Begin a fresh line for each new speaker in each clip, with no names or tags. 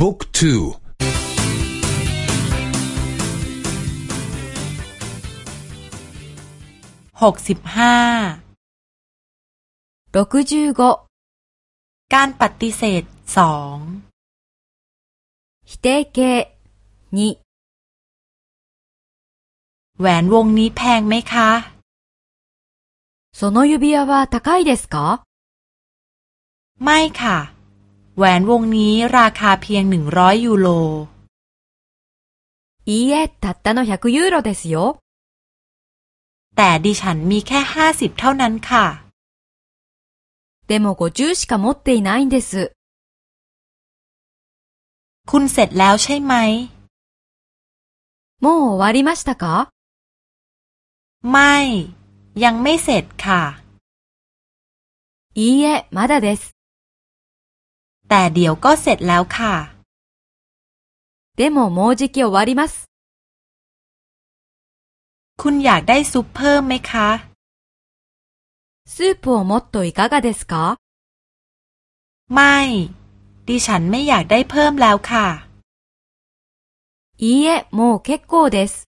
บุ๊กทู
หกสิบห้าการปฏิเสธสอง
否定形2
แหวนวงนี้แพงไหมคะ
その指輪は高いですか
ไม่ค่ะ แหวนวงนี้ราคาเพียงหนึ่งร้อยยูโร
いいえ、たったの100ユーロですよ。
แต่ดิฉันมีแค่ห้าสิบเท่านั้นค่ะ
でも50しか持っていないんです。
คุณเสร็จแล้วใช่ไหม
もう終わりましたか
ไม่ ยังไม่เสร็จค่ะ
いいえ、まだです。
แต่เดี๋ยวก็เสร็จแล้วค่ะ
でももうじき終わります。
คุณอยากได้ซุปเพิ่มไหมคะ
スープをもっといかがですか
ไม่ ดิฉันไม่อยากได้เพิ่มแล้วค่ะ
いいえ、もう結構です。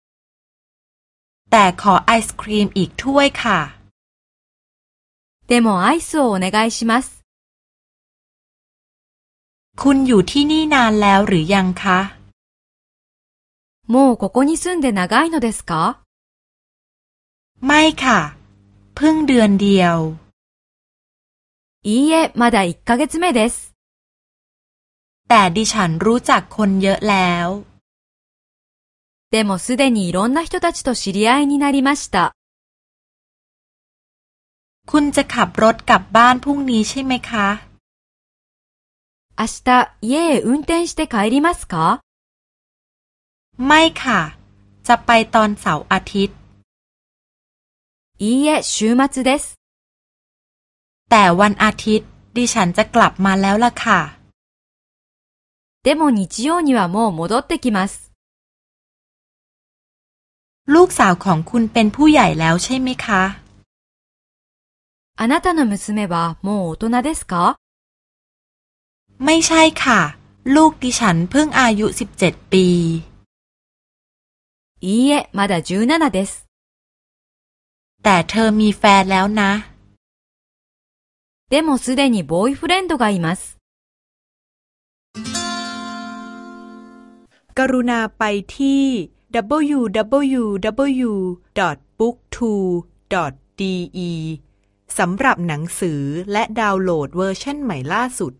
แต่ขอไอศครีมอีกถ้วยค่ะ
でもアイスをお願いします。
คุณอยู่ที่นี่นานแล้วหรือยังคะ
もうここに住んで長いのですか
ไม่ค่ะ เพิ่งเดือนเดียว
いいえ、まだ1ヶ月目です。
แต่ดิฉันรู้จักคนเยอะแล้ว
でもすでにいろんな人たちと知り合いになりました。
คุณจะขับรถกลับบ้านพรุ่งนี้ใช่ไหมคะ
明日家へ運転して帰りますか
ไม่ค่ะ จะไปตอนเสาร์อาทิตย์
いいえ、週末です。
แต่วันอาทิตย์ ดิฉันจะกลับมาแล้วล่ะค่ะ
でも日曜にはもう戻ってきます。
ลูกสาวของคุณเป็นผู้ใหญ่แล้วใช่ไหมคะ
あなたの娘はもう大人ですか
ไม่ใช่ค่ะ ลูกดิฉันเพิ่งอายุสิบเจ็ดปี
いいえ、まだ17です。
แต่เธอมีแฟนแล้วนะ
でもすでにボーイフレンドがいます。
กรุณาไปที่ www.booktwo.de สำหรับหนังสือและดาวน์โหลดเวอร์ชันใหม่ล่าสุด